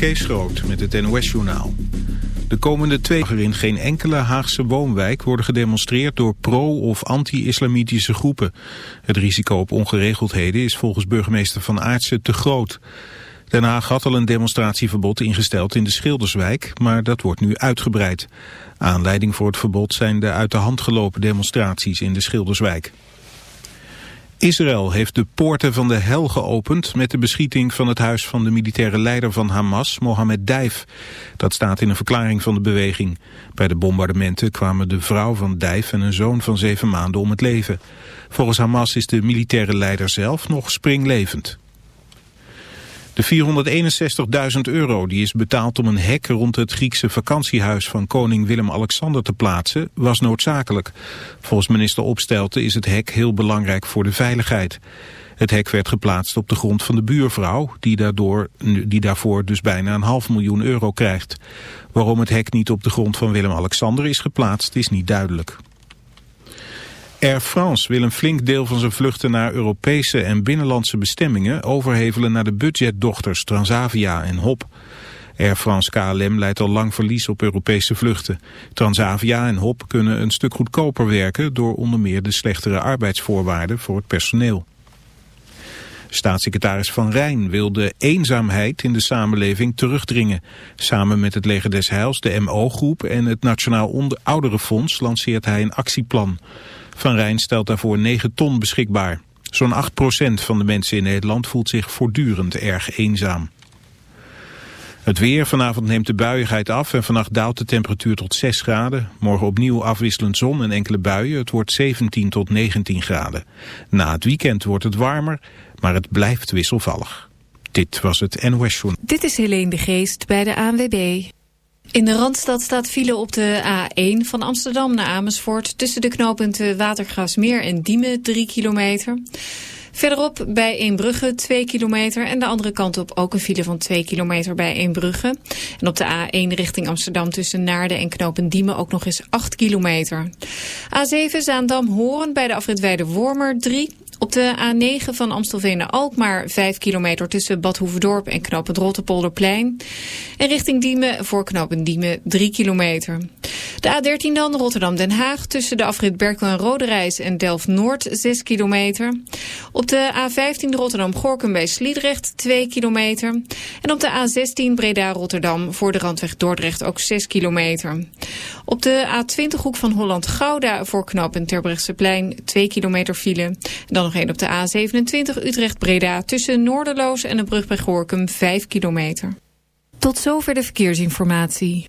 Kees Groot met het NOS-journaal. De komende twee jaar in geen enkele Haagse woonwijk worden gedemonstreerd door pro- of anti-islamitische groepen. Het risico op ongeregeldheden is volgens burgemeester Van Aartsen te groot. Den Haag had al een demonstratieverbod ingesteld in de Schilderswijk, maar dat wordt nu uitgebreid. Aanleiding voor het verbod zijn de uit de hand gelopen demonstraties in de Schilderswijk. Israël heeft de poorten van de hel geopend met de beschieting van het huis van de militaire leider van Hamas, Mohammed Dijf. Dat staat in een verklaring van de beweging. Bij de bombardementen kwamen de vrouw van Dijf en een zoon van zeven maanden om het leven. Volgens Hamas is de militaire leider zelf nog springlevend. De 461.000 euro die is betaald om een hek rond het Griekse vakantiehuis van koning Willem-Alexander te plaatsen was noodzakelijk. Volgens minister Opstelten is het hek heel belangrijk voor de veiligheid. Het hek werd geplaatst op de grond van de buurvrouw, die, daardoor, die daarvoor dus bijna een half miljoen euro krijgt. Waarom het hek niet op de grond van Willem-Alexander is geplaatst is niet duidelijk. Air France wil een flink deel van zijn vluchten naar Europese en binnenlandse bestemmingen overhevelen naar de budgetdochters Transavia en HOP. Air France KLM leidt al lang verlies op Europese vluchten. Transavia en HOP kunnen een stuk goedkoper werken door onder meer de slechtere arbeidsvoorwaarden voor het personeel. Staatssecretaris Van Rijn wil de eenzaamheid in de samenleving terugdringen. Samen met het Leger des Heils, de MO-groep en het Nationaal Ouderenfonds lanceert hij een actieplan. Van Rijn stelt daarvoor 9 ton beschikbaar. Zo'n 8% van de mensen in Nederland voelt zich voortdurend erg eenzaam. Het weer, vanavond neemt de buiigheid af en vannacht daalt de temperatuur tot 6 graden. Morgen opnieuw afwisselend zon en enkele buien. Het wordt 17 tot 19 graden. Na het weekend wordt het warmer, maar het blijft wisselvallig. Dit was het NOS Journal. Dit is Helene de Geest bij de ANWB. In de Randstad staat file op de A1 van Amsterdam naar Amersfoort... tussen de knooppunten Watergraafsmeer en Diemen 3 kilometer. Verderop bij Eembrugge 2 kilometer en de andere kant op ook een file van 2 kilometer bij Eembrugge. En op de A1 richting Amsterdam tussen Naarden en knopen Diemen ook nog eens 8 kilometer. A7 Zaandam-Horen bij de afrit Wormer 3. Op de A9 van Amstelveen naar Alkmaar 5 kilometer tussen Bad Hoeverdorp en knooppunt Rotterpolderplein. En richting Diemen voor knooppunt Diemen 3 kilometer. De A13 dan Rotterdam-Den Haag tussen de afrit Berkel en Roderijs en Delft-Noord 6 kilometer. Op de A15 Rotterdam-Gorkum bij Sliedrecht 2 kilometer. En op de A16 Breda-Rotterdam voor de randweg Dordrecht ook 6 kilometer. Op de A20 hoek van Holland-Gouda voor knooppunt Terbrechtseplein 2 kilometer file. Dan nog op de A27 Utrecht-Breda tussen Noorderloos en de brug bij Gorkum 5 kilometer. Tot zover de verkeersinformatie.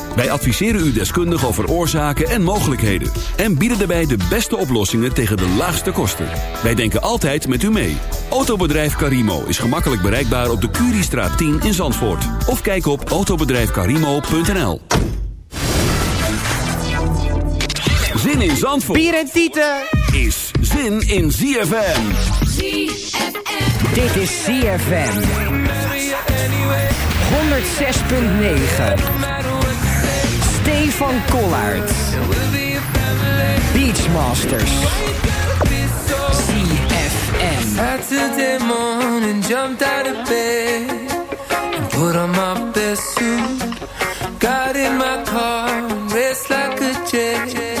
Wij adviseren u deskundig over oorzaken en mogelijkheden. En bieden daarbij de beste oplossingen tegen de laagste kosten. Wij denken altijd met u mee. Autobedrijf Karimo is gemakkelijk bereikbaar op de Curiestraat 10 in Zandvoort. Of kijk op autobedrijfkarimo.nl Zin in Zandvoort Bier en tieten. is zin in ZFM. ZFM. Dit is ZFM. 106.9 Stefan Kollard. Beachmasters. CFM. Saturday morning, jumped out of bed. And put on my best suit. Got in my car, raced like a jet.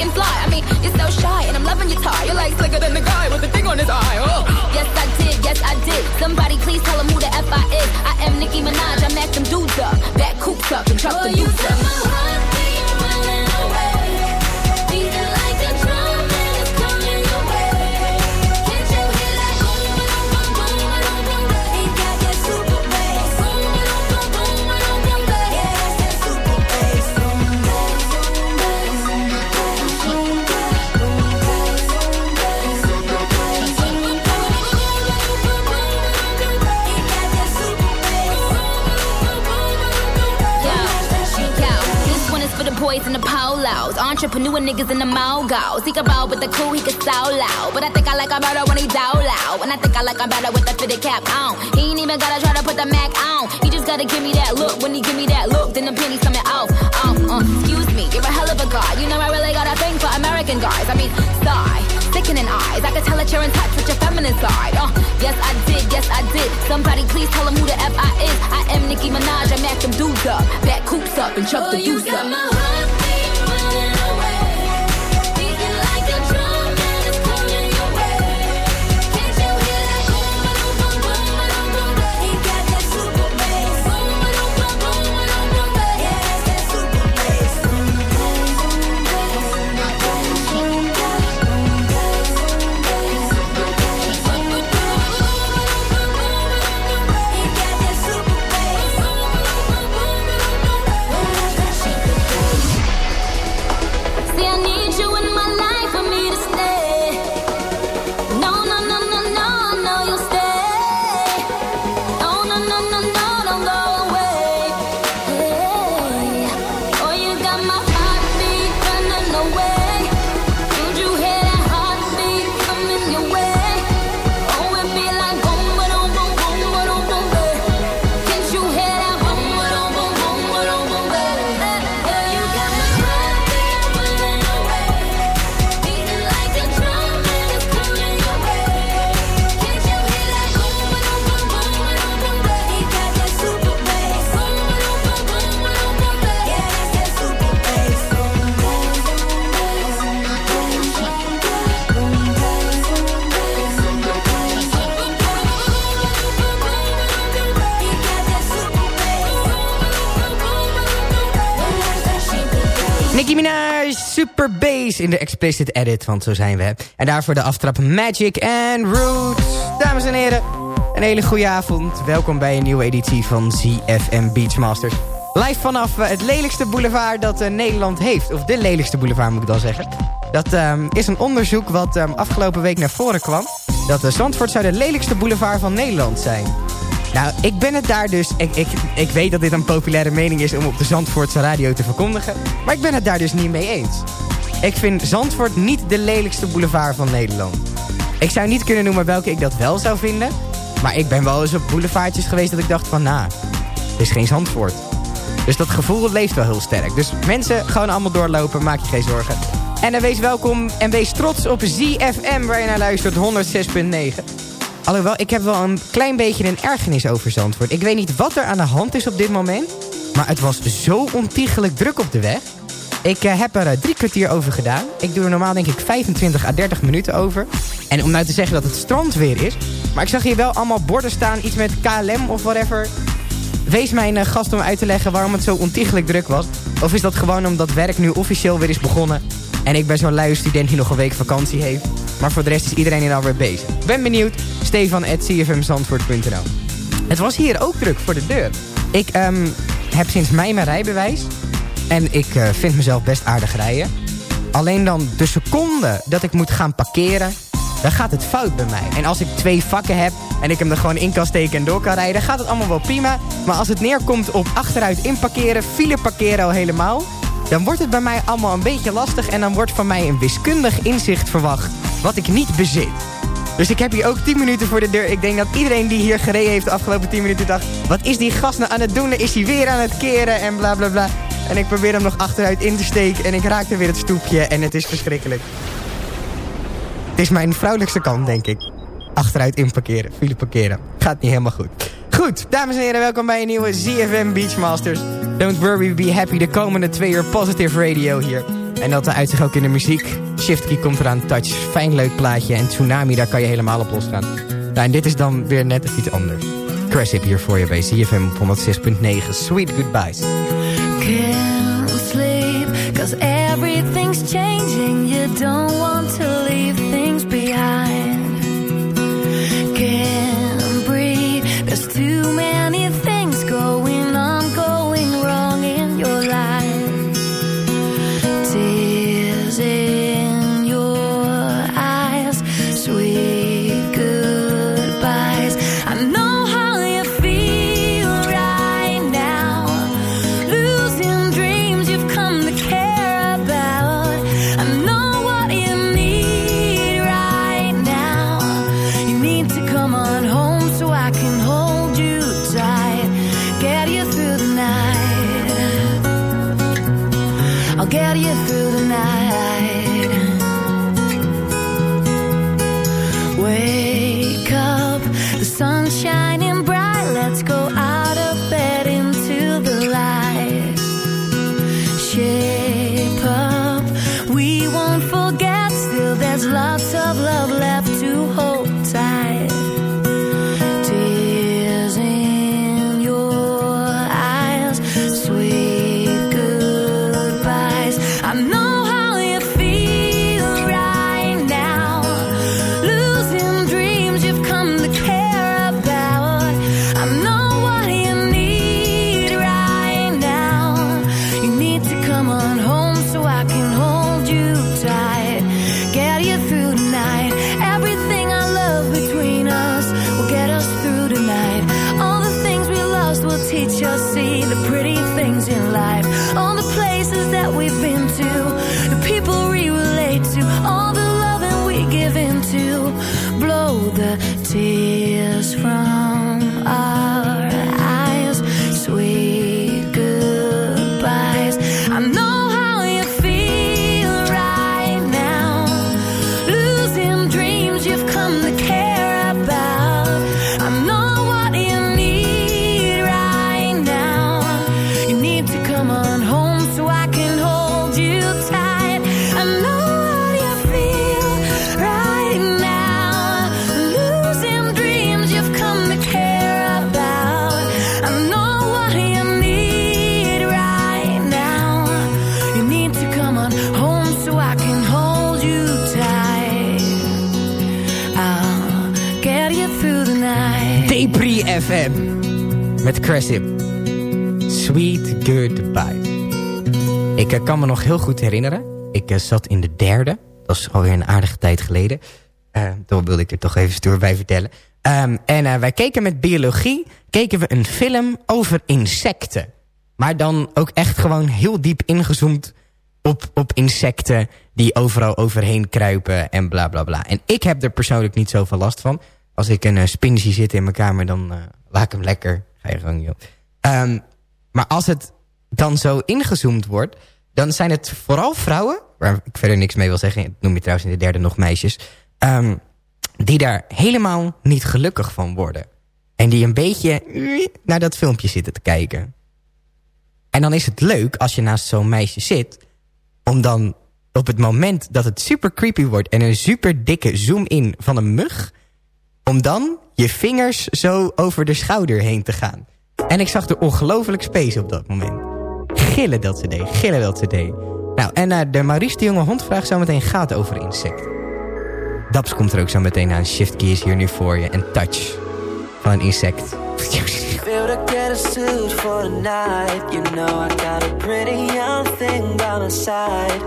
looking fly. I mean, you're so shy, and I'm loving your tie. You're like slicker than the guy with the thing on his eye. Oh. Yes, I did. Yes, I did. Somebody please tell him who the F I is. I am Nicki Minaj. I match them dudes up, back coops up, and drop them boots. Entrepreneur niggas in the mogos. He can roll with the cool, he can so loud. But I think I like him better when he's out loud. And I think I like him better with the fitted cap on. He ain't even gotta try to put the Mac on. He just gotta give me that look. When he give me that look, then the pennies coming off. Um, uh, excuse me, you're a hell of a guy. You know I really got a thing for American guys. I mean, sigh, sickening eyes. I can tell that you're in touch with your feminine side. Uh, yes I did, yes I did. Somebody please tell him who the F I is. I am Nicki Minaj. I mack them dudes up, back coops up and chuck the deuce up. In de explicit edit, want zo zijn we. En daarvoor de aftrap Magic and Roots. Dames en heren, een hele goede avond. Welkom bij een nieuwe editie van ZFM Beachmasters. Live vanaf eh, het lelijkste boulevard dat eh, Nederland heeft. Of de lelijkste boulevard moet ik dan zeggen. Dat ehm, is een onderzoek wat ehm, afgelopen week naar voren kwam. Dat de Zandvoort zou de lelijkste boulevard van Nederland zijn. Nou, ik ben het daar dus... Ik, ik, ik weet dat dit een populaire mening is om op de Zandvoortse radio te verkondigen. Maar ik ben het daar dus niet mee eens. Ik vind Zandvoort niet de lelijkste boulevard van Nederland. Ik zou niet kunnen noemen welke ik dat wel zou vinden. Maar ik ben wel eens op boulevardjes geweest dat ik dacht van... Nou, dit is geen Zandvoort. Dus dat gevoel leeft wel heel sterk. Dus mensen, gewoon allemaal doorlopen, maak je geen zorgen. En dan wees welkom en wees trots op ZFM waar je naar luistert, 106.9. Alhoewel, ik heb wel een klein beetje een ergernis over Zandvoort. Ik weet niet wat er aan de hand is op dit moment. Maar het was zo ontiegelijk druk op de weg. Ik eh, heb er eh, drie kwartier over gedaan. Ik doe er normaal denk ik 25 à 30 minuten over. En om nou te zeggen dat het strand weer is. Maar ik zag hier wel allemaal borden staan. Iets met KLM of whatever. Wees mijn eh, gast om uit te leggen waarom het zo ontiegelijk druk was. Of is dat gewoon omdat werk nu officieel weer is begonnen. En ik ben zo'n luie student die nog een week vakantie heeft. Maar voor de rest is iedereen hier alweer bezig. Ben benieuwd. Stefan at Het was hier ook druk voor de deur. Ik ehm, heb sinds mei mijn rijbewijs. En ik eh, vind mezelf best aardig rijden. Alleen dan de seconde dat ik moet gaan parkeren... dan gaat het fout bij mij. En als ik twee vakken heb en ik hem er gewoon in kan steken en door kan rijden... gaat het allemaal wel prima. Maar als het neerkomt op achteruit inparkeren, file parkeren al helemaal... dan wordt het bij mij allemaal een beetje lastig... en dan wordt van mij een wiskundig inzicht verwacht... wat ik niet bezit. Dus ik heb hier ook 10 minuten voor de deur. Ik denk dat iedereen die hier gereden heeft de afgelopen 10 minuten dacht... wat is die gast nou aan het doen? Is hij weer aan het keren en bla bla bla. En ik probeer hem nog achteruit in te steken en ik raakte weer het stoepje en het is verschrikkelijk. Het is mijn vrouwelijkste kant, denk ik. Achteruit inparkeren, file parkeren. Gaat niet helemaal goed. Goed, dames en heren, welkom bij een nieuwe ZFM Beachmasters. Don't worry, be happy. De komende twee uur positive radio hier. En dat uit zich ook in de muziek. Shiftkey komt eraan, touch, fijn leuk plaatje. En Tsunami, daar kan je helemaal op losgaan. Nou, en dit is dan weer net iets anders. Craship hier voor je bij ZFM op 106.9. Sweet goodbyes. Cause everything's changing. You don't want to Cressip. Sweet Goodbye. Ik eh, kan me nog heel goed herinneren. Ik eh, zat in de derde. Dat is alweer een aardige tijd geleden. Uh, wilde ik er toch even stoer bij vertellen. Um, en wij keken met biologie keken we een film over insecten. Maar dan ook echt gewoon heel diep ingezoomd op, op insecten die overal overheen kruipen en bla bla bla. En ik heb er persoonlijk niet zoveel last van. Als ik een spin zie zitten in mijn kamer, dan laat ik hem lekker. Ga je gang, joh. Um, maar als het dan zo ingezoomd wordt, dan zijn het vooral vrouwen, waar ik verder niks mee wil zeggen, noem je trouwens in de derde nog meisjes, um, die daar helemaal niet gelukkig van worden. En die een beetje naar dat filmpje zitten te kijken. En dan is het leuk als je naast zo'n meisje zit, om dan op het moment dat het super creepy wordt en een super dikke zoom-in van een mug, om dan je vingers zo over de schouder heen te gaan. En ik zag er ongelooflijk space op dat moment. Gillen dat ze deed, gillen dat ze deed. Nou, en uh, de Maurice de Jonge Hondvraag zo meteen gaat over insecten. Daps komt er ook zo meteen aan. Shift keys hier nu voor je. En touch van een insect. You know I got a pretty young thing my side.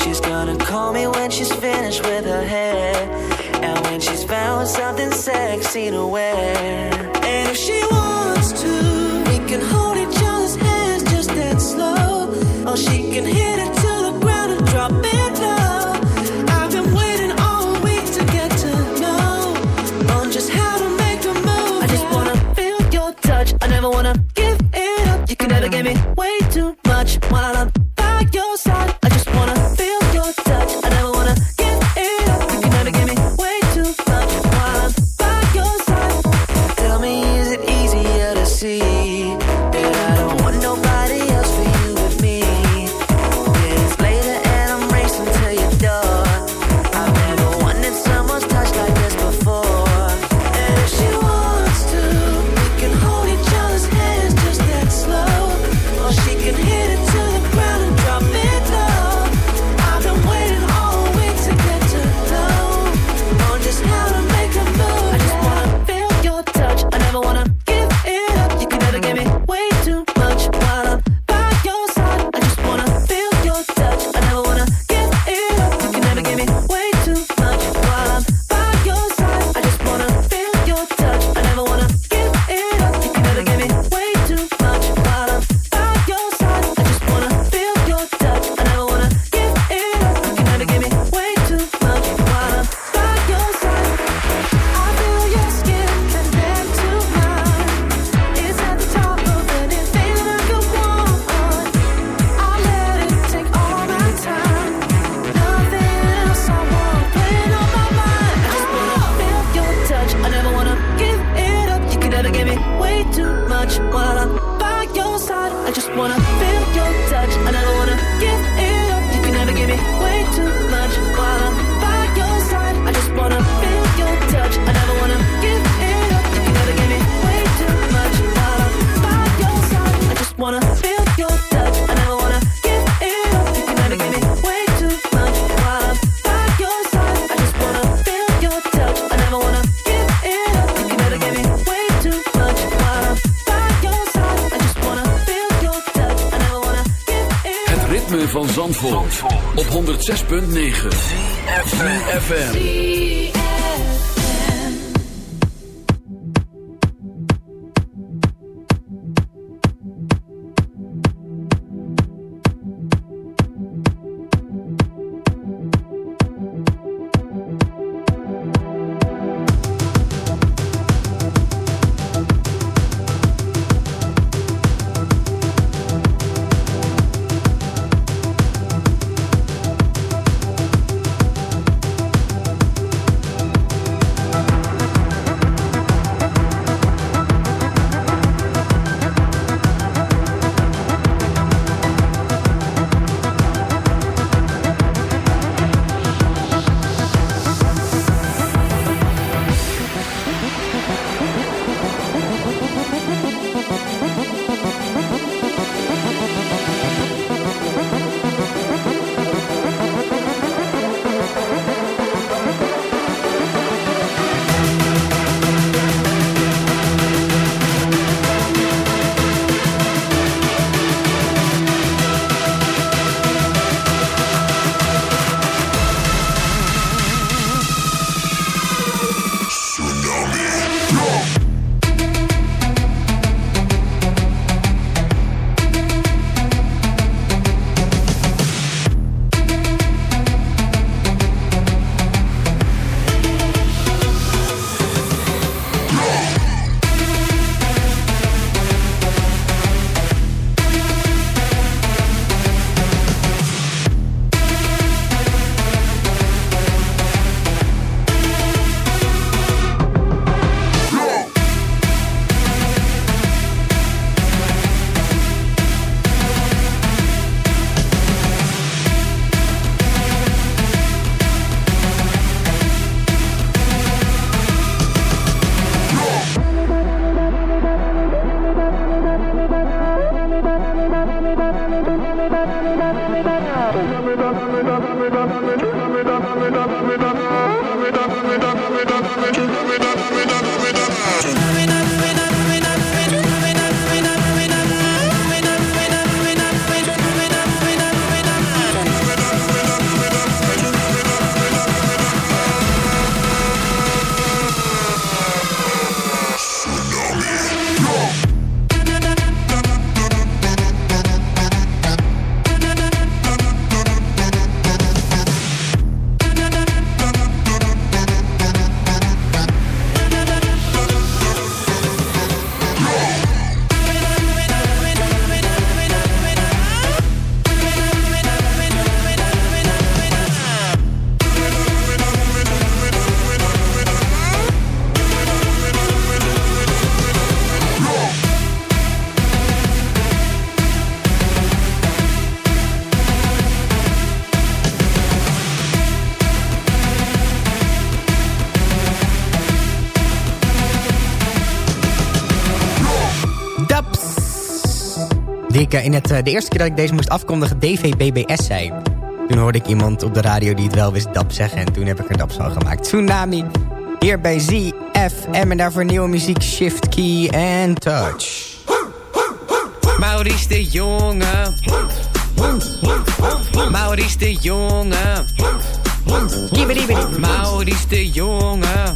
She's gonna call me when she's finished with her hair. And when she's found something sexy to wear. And if she wants Zandvoort, op 106.9 FM. Ik eh, in het, eh, de eerste keer dat ik deze moest afkondigen DVBBS zei. Toen hoorde ik iemand op de radio die het wel wist Dap zeggen. En toen heb ik er Daps van gemaakt. Tsunami. Hier bij ZFM. En daarvoor nieuwe muziek Shift Key en Touch. Maurice de Jonge. Maurice de Jonge. Maurice de Jonge.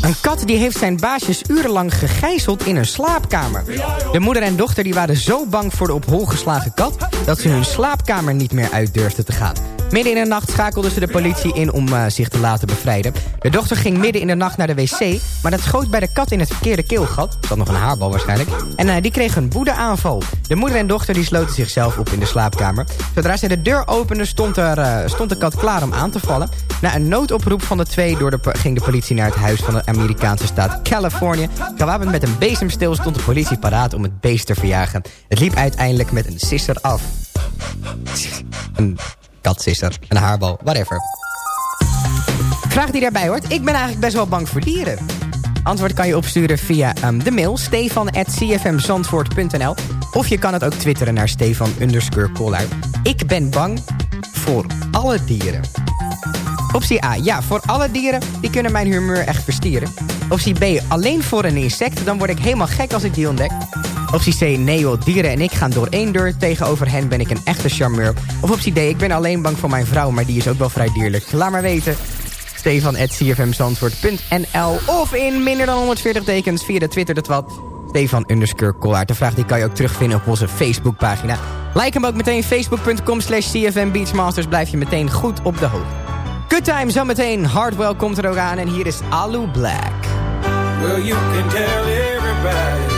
Een kat die heeft zijn baasjes urenlang gegijzeld in een slaapkamer. De moeder en dochter die waren zo bang voor de op hol geslagen kat... dat ze hun slaapkamer niet meer uit durfden te gaan. Midden in de nacht schakelden ze de politie in om eh, zich te laten bevrijden. De dochter ging midden in de nacht naar de wc... maar dat schoot bij de kat in het verkeerde keelgat. Dat nog een haarbal waarschijnlijk. En eh, die kreeg een woedeaanval. De moeder en dochter die sloten zichzelf op in de slaapkamer. Zodra ze de deur openden stond, er, eh, stond de kat klaar om aan te vallen. Na een noodoproep van de twee door de, ging de politie naar het huis van de Amerikaanse staat Californië. Gewapend met een bezemsteel stond de politie paraat om het beest te verjagen. Het liep uiteindelijk met een sisser af. Katsisser, een haarbal, whatever. Vraag die daarbij hoort. Ik ben eigenlijk best wel bang voor dieren. Antwoord kan je opsturen via ehm, de mail stefan.cfmzandvoort.nl Of je kan het ook twitteren naar stefan underscore. Ik ben bang voor alle dieren. Optie A. Ja, voor alle dieren. Die kunnen mijn humeur echt verstieren. Optie B. Alleen voor een insect. Dan word ik helemaal gek als ik die ontdek. Optie C, nee joh, dieren en ik gaan door één deur. Tegenover hen ben ik een echte charmeur. Of optie D, ik ben alleen bang voor mijn vrouw, maar die is ook wel vrij dierlijk. Laat maar weten. Stefan.cfmzandvoort.nl Of in minder dan 140 tekens via de Twitter, dat wat. Stefan underscore Kollaert. De vraag die kan je ook terugvinden op onze Facebookpagina. Like hem ook meteen facebook.com slash CFM Beachmasters. Blijf je meteen goed op de hoogte. Good time zometeen. Hardwell komt er ook aan en hier is Alu Black. Well, you can tell everybody.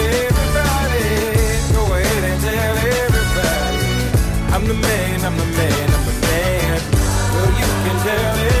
I'm a man, I'm the man. Well, you can tell everybody.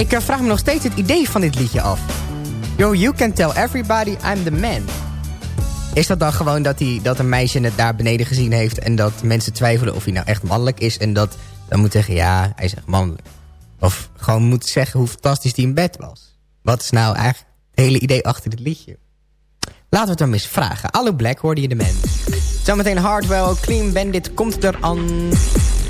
Ik eh, vraag me nog steeds het idee van dit liedje af. Yo, you can tell everybody I'm the man. Is dat dan gewoon dat, hij, dat een meisje het daar beneden gezien heeft... en dat mensen twijfelen of hij nou echt mannelijk is... en dat dan moet zeggen, ja, hij is echt mannelijk. Of gewoon moet zeggen hoe fantastisch hij in bed was. Wat is nou eigenlijk het hele idee achter dit liedje? Laten we het hem eens vragen. Allo Black hoorde je de man. Zometeen Hardwell, Clean Bandit komt er aan.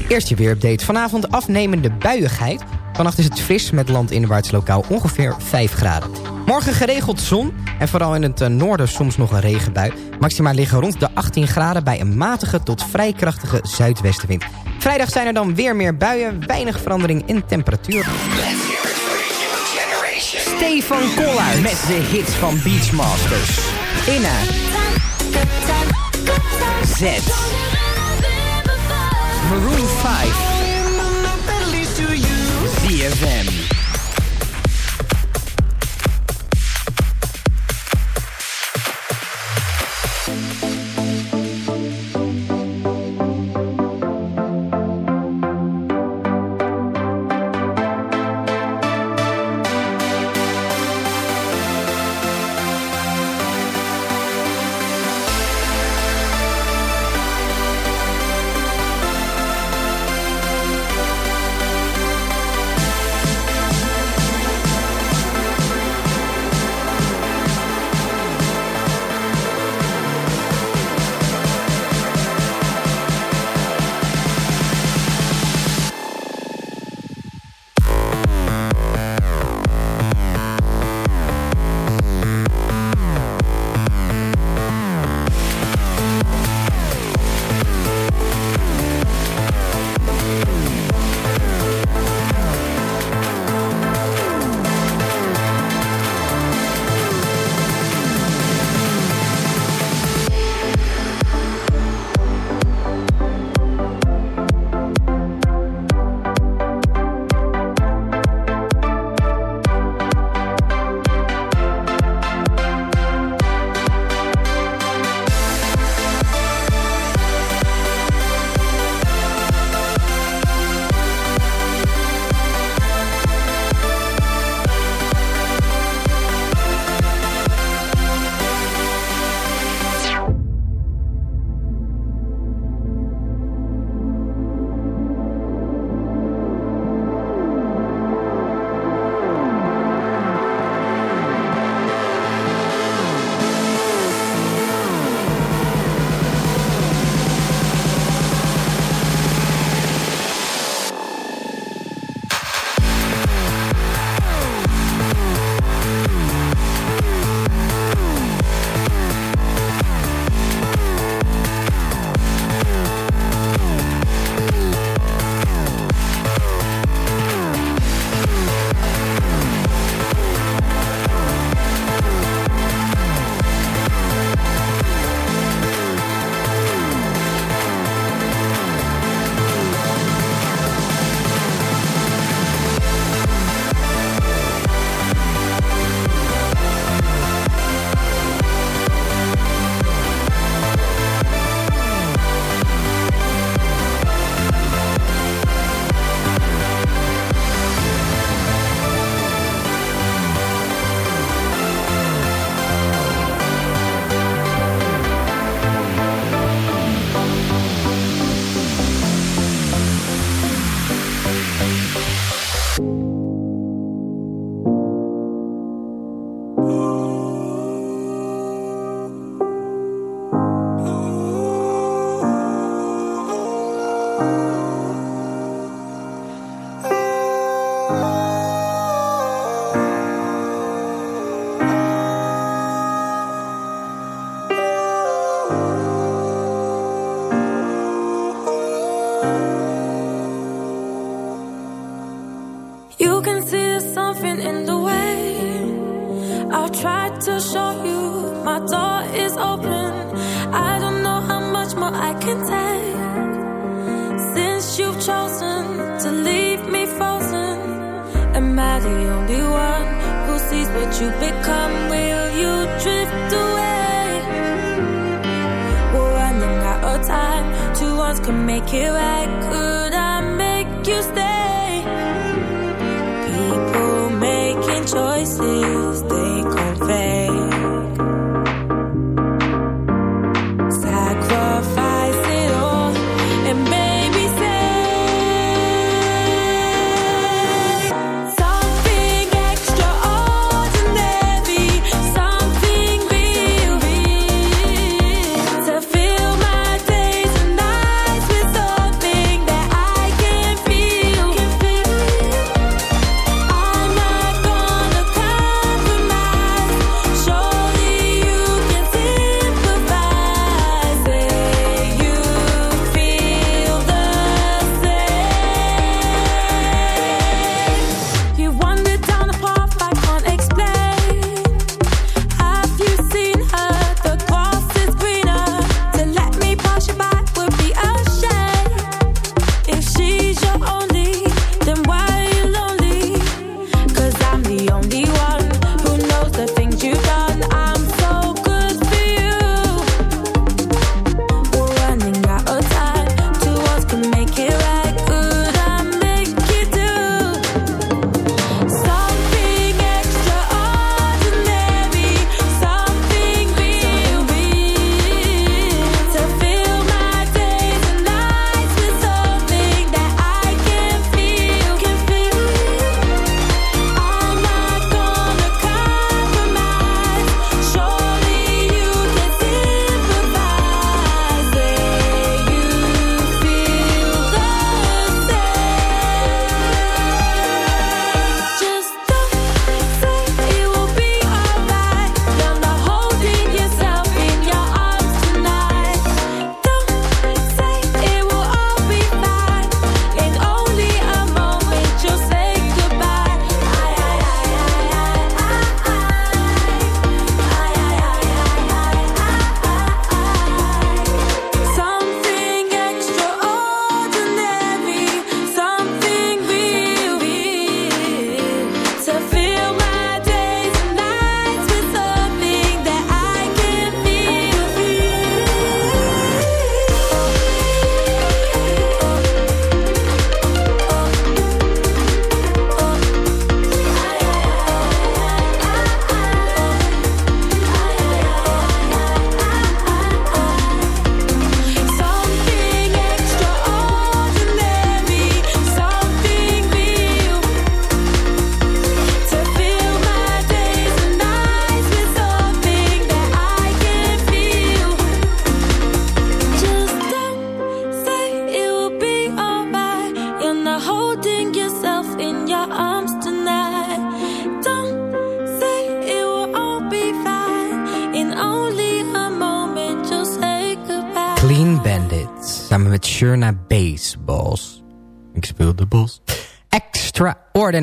Eerst je weerupdate. Vanavond afnemende buiigheid. Vannacht is het fris met landinwaarts lokaal ongeveer 5 graden. Morgen geregeld zon en vooral in het eh, noorden soms nog een regenbui. Maxima liggen rond de 18 graden bij een matige tot vrij krachtige zuidwestenwind. Vrijdag zijn er dan weer meer buien, weinig verandering in temperatuur. Stefan Koller met de hits van Beachmasters. Inna. Z. Maroon 5. ZFM.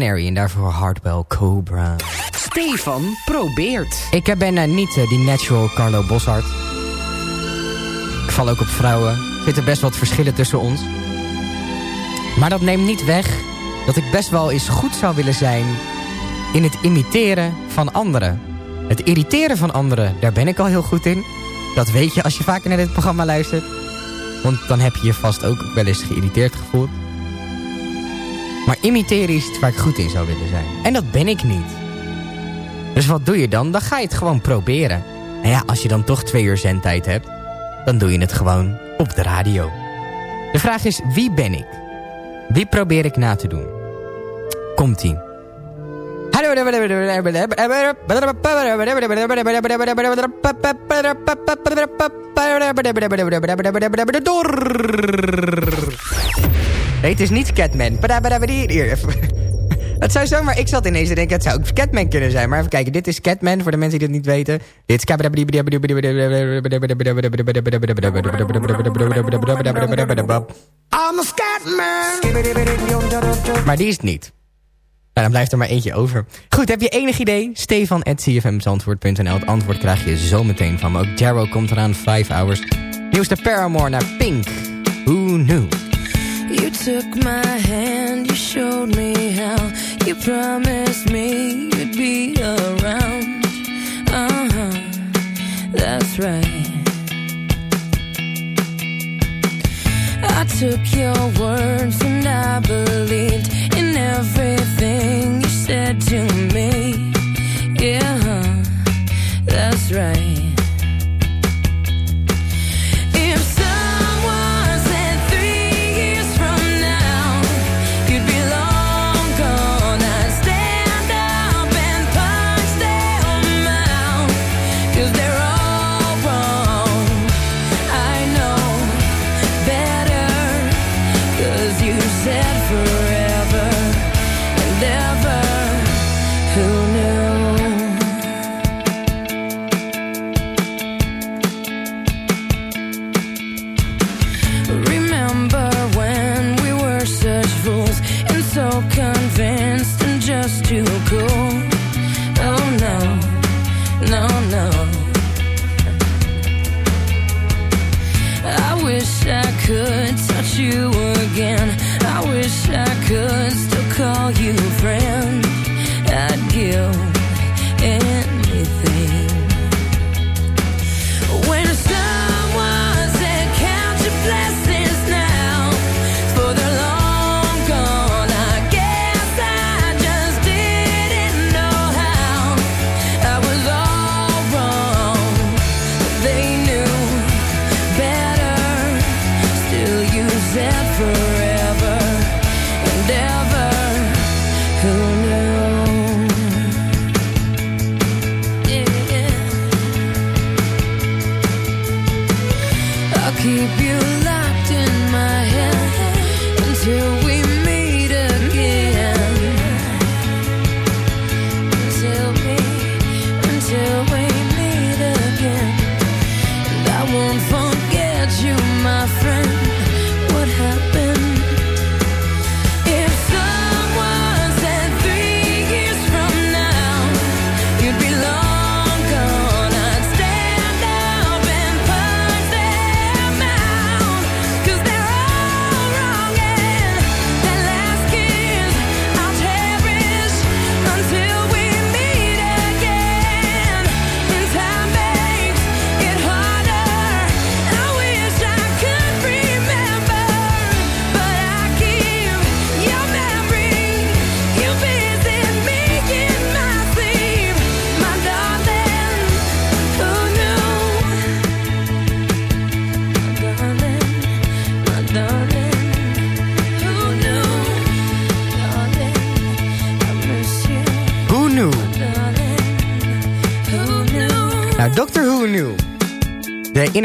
En daarvoor Hardwell Cobra. Stefan probeert. Ik ben uh, niet uh, die natural Carlo Boshart. Ik val ook op vrouwen. Er zitten best wat verschillen tussen ons. Maar dat neemt niet weg dat ik best wel eens goed zou willen zijn... in het imiteren van anderen. Het irriteren van anderen, daar ben ik al heel goed in. Dat weet je als je vaker naar dit programma luistert. Want dan heb je je vast ook wel eens geïrriteerd gevoeld. Maar imiteren is iets waar ik goed in zou willen zijn. En dat ben ik niet. Dus wat doe je dan? Dan ga je het gewoon proberen. En ja, als je dan toch twee uur zendtijd hebt... dan doe je het gewoon op de radio. De vraag is, wie ben ik? Wie probeer ik na te doen? Komt-ie. Nee, het is niet Catman. Het zou zomaar, ik zat ineens te denken, het zou ook Catman kunnen zijn. Maar even kijken, dit is Catman, voor de mensen die dit niet weten. Dit is... I'm a Scatman. Maar die is het niet. Nou, dan blijft er maar eentje over. Goed, heb je enig idee? Stefan at cfmzandvoort.nl. Het antwoord krijg je zo meteen van me. Ook Jarrow komt eraan, 5 hours. Nieuwste Paramore naar Pink. Who knew? You took my hand, you showed me how. You promised me you'd be around. Uh huh, that's right. I took your words and I believed in everything you said to me. Yeah, that's right.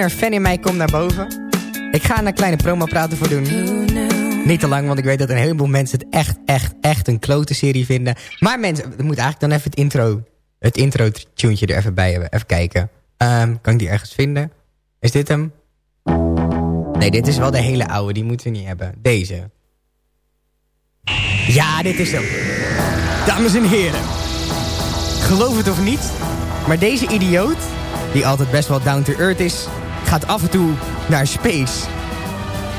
Inner fan in mij komt naar boven. Ik ga een kleine promo praten voor doen. Niet te lang, want ik weet dat een heleboel mensen het echt, echt, echt een klote serie vinden. Maar mensen, we moeten eigenlijk dan even het intro, het intro tuentje er even bij hebben. Even kijken. Ehm, kan ik die ergens vinden? Is dit hem? Nee, dit is wel de hele oude. Die moeten we niet hebben. Deze. Ja, dit is hem. Dames en heren. Geloof het of niet, maar deze idioot, die altijd best wel down to earth is, gaat af en toe naar space.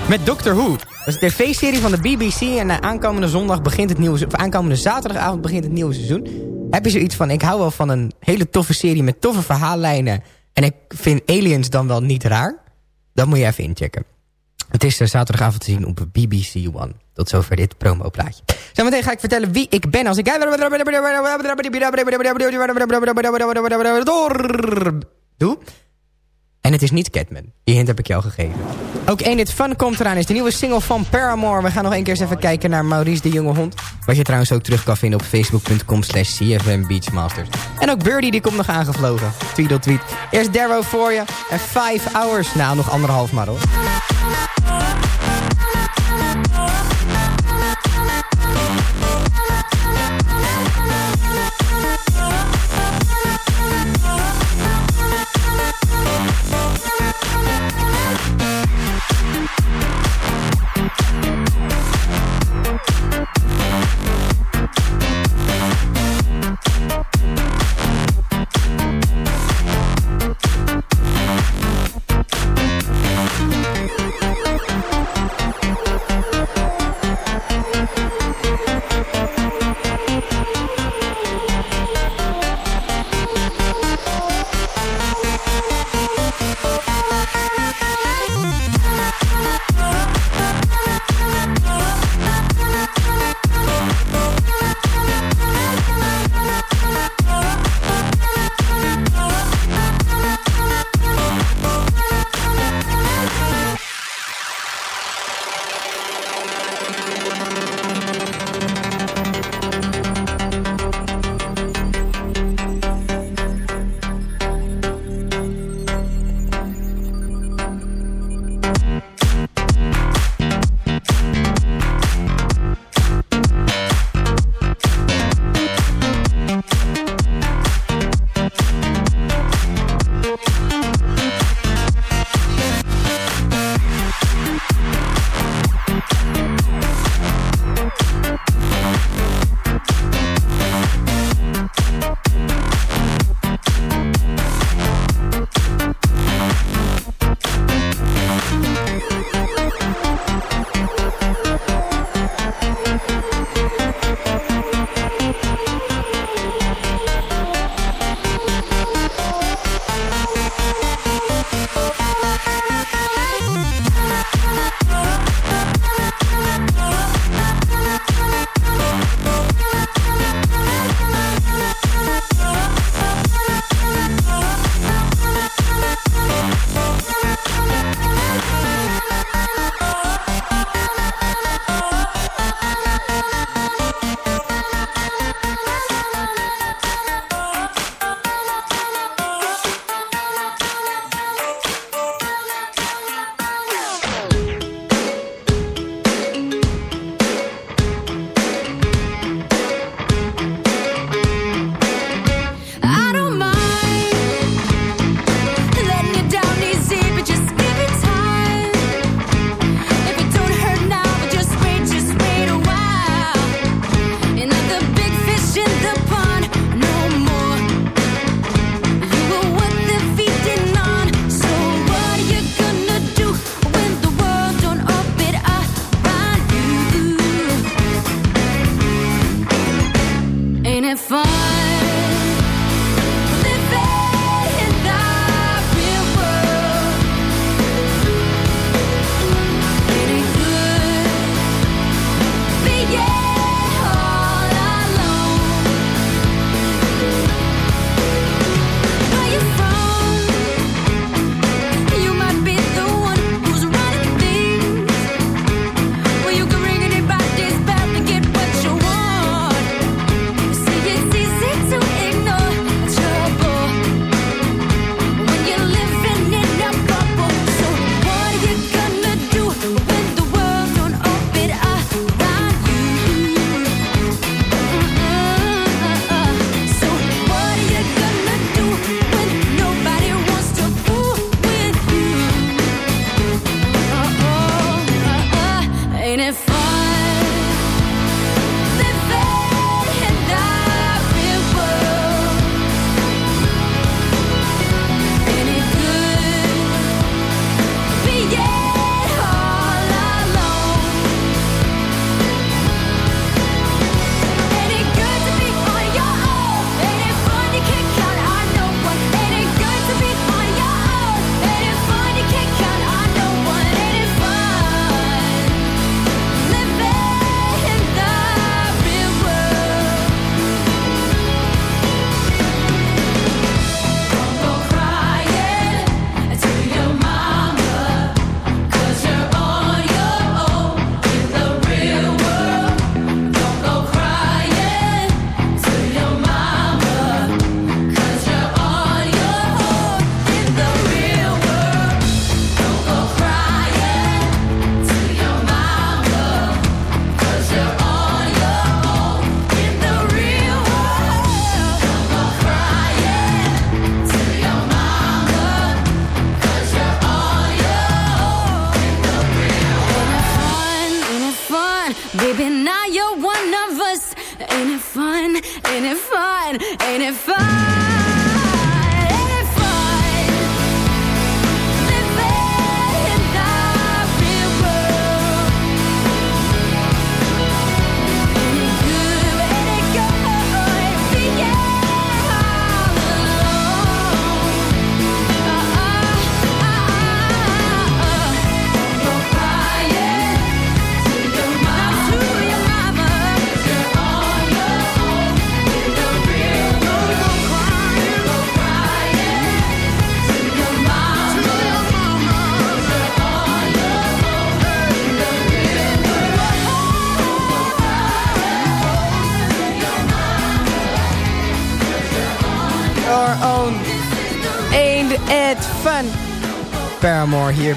Met Doctor Who. Dat is een tv-serie van de BBC en uh, aankomende zondag begint het nieuwe, of aankomende zaterdagavond begint het nieuwe seizoen. Heb je zoiets van, ik hou wel van een hele toffe serie met toffe verhaallijnen en ik vind aliens dan wel niet raar? Dan moet je even inchecken. Het is zaterdagavond te zien op BBC One. Tot zover dit promoplaatje. Zometeen ga ik vertellen wie ik ben als ik... Doe. En het is niet Catman. Die hint heb ik jou gegeven. Ook één dit Fun komt eraan. Is de nieuwe single van Paramore. We gaan nog één keer eens even kijken naar Maurice de Jonge Hond. Wat je trouwens ook terug kan vinden op facebook.com slash CFM Beachmasters. En ook Birdie die komt nog aangevlogen. Tweedle tweet. Eerst Darrow voor je. En 5 hours. Nou, nog anderhalf maar hoor.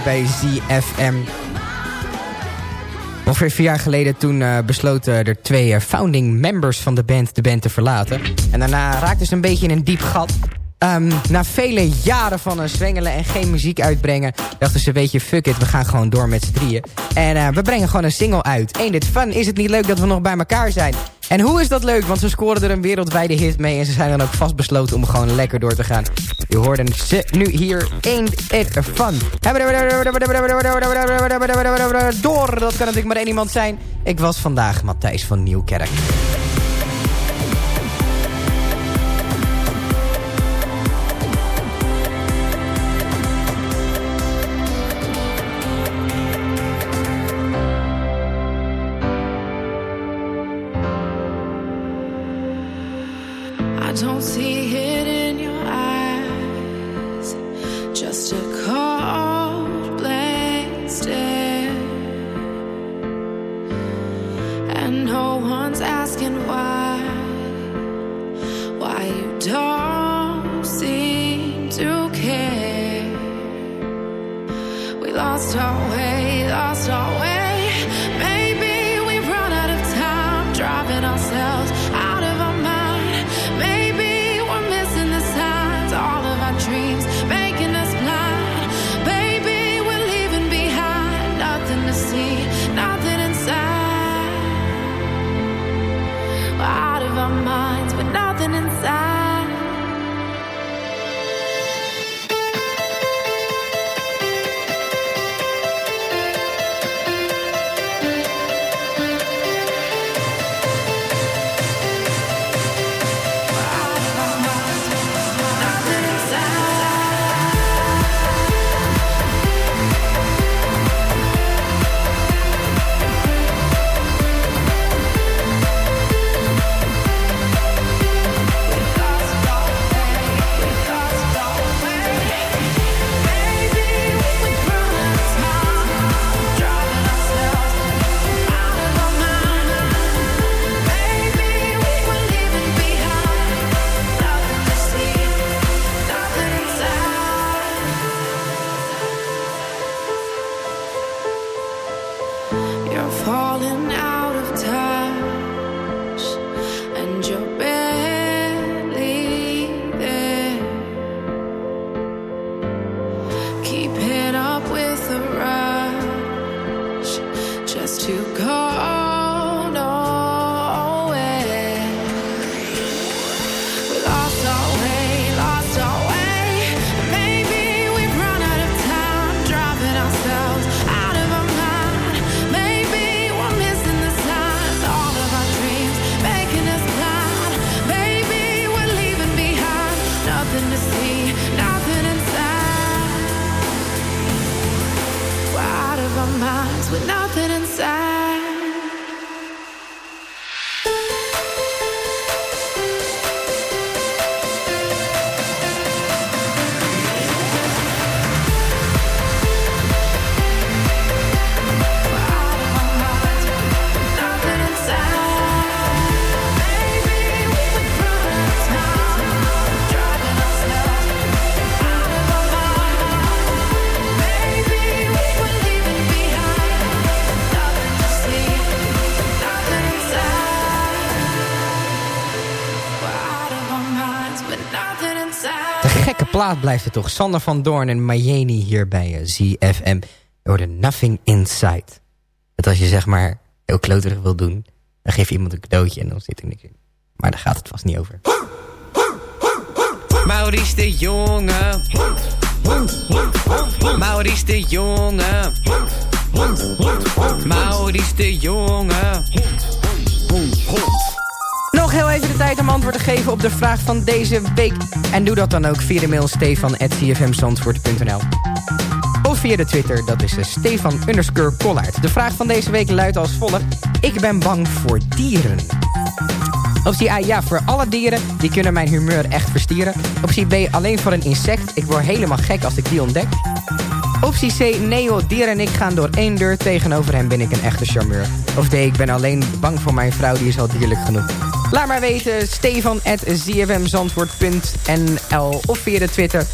Bij ZFM. Ongeveer vier jaar geleden toen eh, besloten er twee eh, founding members van de band de band te verlaten. En daarna raakten ze een beetje in een diep gat. Ehm, na vele jaren van een zwengelen en geen muziek uitbrengen... dachten ze, weet je, fuck it, we gaan gewoon door met z'n drieën. En we brengen gewoon een single uit. Ain't it fun? Is het niet leuk dat we nog bij elkaar zijn? En hoe is dat leuk? Want ze scoren er een wereldwijde hit mee... en ze zijn dan ook vastbesloten om gewoon lekker door te gaan. Je hoorde ze nu hier, Ain't it fun? Door, dat kan natuurlijk maar één iemand zijn. Ik was vandaag Matthijs van Nieuwkerk. Plaat blijft het toch. Sander van Doorn en Mayeni hier bij eh, ZFM. Hoorde Nothing Inside. Dat als je zeg maar heel kloterig wil doen... dan geef je iemand een cadeautje en dan zit er niks in. Maar daar gaat het vast niet over. Maurice de Jonge. Maurice de Jonge. Maurice de Jonge. Nog heel even de tijd om antwoord te geven op de vraag van deze week. En doe dat dan ook via de mail stefan.cfmzandvoort.nl Of via de Twitter, dat is eh, Stefan. De vraag van deze week luidt als volgt. Ik ben bang voor dieren. Optie A, ja, voor alle dieren. Die kunnen mijn humeur echt verstieren. Optie B, alleen voor een insect. Ik word helemaal gek als ik die ontdek. Optie C, nee joh, dieren en ik gaan door één deur. Tegenover hem ben ik een echte charmeur. Of D, ik ben alleen bang voor mijn vrouw, die is al dierlijk genoeg. Laat maar weten, stefan.zfmzandvoort.nl of via de Twitter.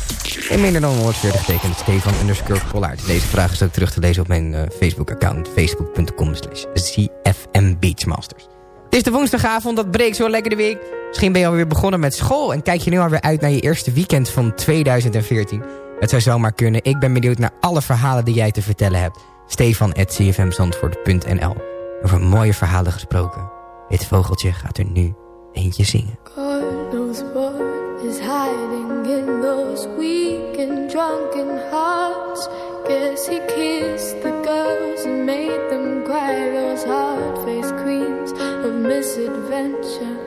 In minder dan 140 getekend, Stefan underscore Pollard. Deze vraag is ook terug te lezen op mijn eh, Facebook-account. Facebook.com slash. Het is de woensdagavond, dat breekt zo lekker de week. Misschien ben je alweer begonnen met school... en kijk je nu alweer uit naar je eerste weekend van 2014. Het zou zomaar kunnen. Ik ben benieuwd naar alle verhalen die jij te vertellen hebt. Stefan.cfmzandvoort.nl Over mooie verhalen gesproken. Dit vogeltje gaat er nu eentje zingen. God knows what is hiding in those weak and drunken hearts. Guess he kissed the girls and made them cry. Those hard-faced queens of misadventure.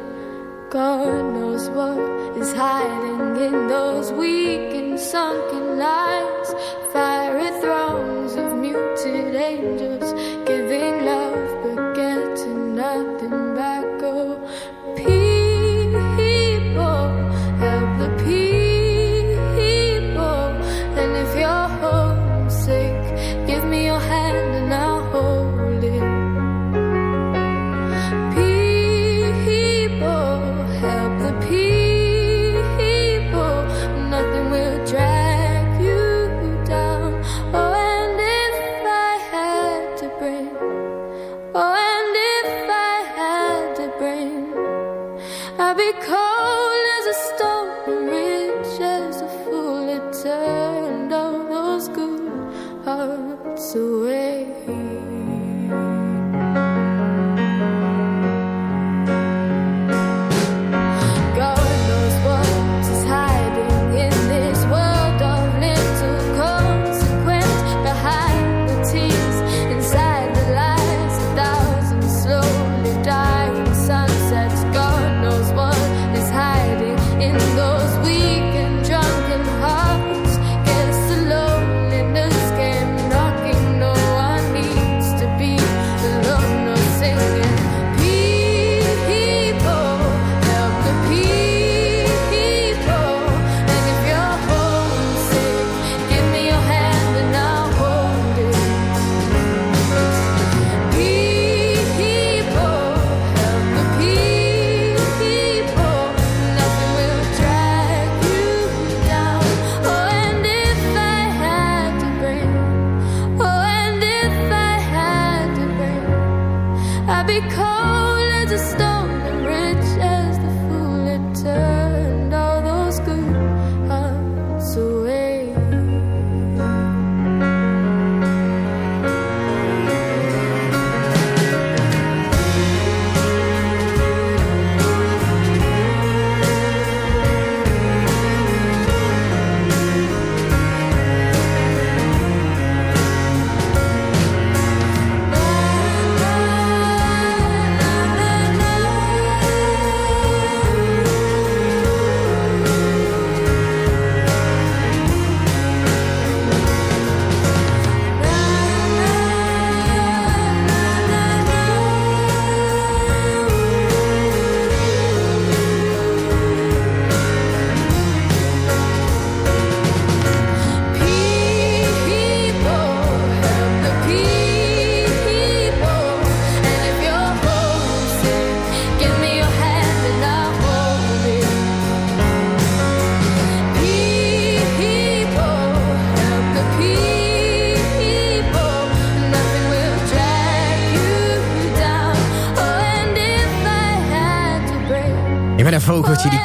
God knows what is hiding in those weak and sunken eyes. Fiery thrones of muted angels to stop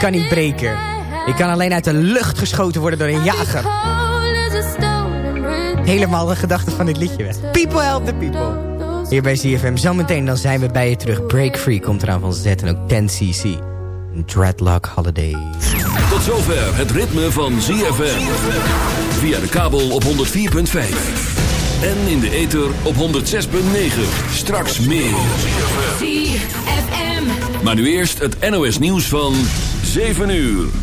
kan niet breken. Die kan alleen uit de lucht geschoten worden door een jager. Helemaal de gedachte van dit liedje weg. People help the people. Hier bij CFM. Zometeen dan zijn we bij je terug. Break Free komt eraan van Z en ook 10cc. Dreadlock Holiday. Tot Tot zover het ritme van ZFM. Via de kabel op 104.5. En in de ether op 106.9. Straks meer. ZFM. Maar nu eerst het NOS nieuws van 7 uur.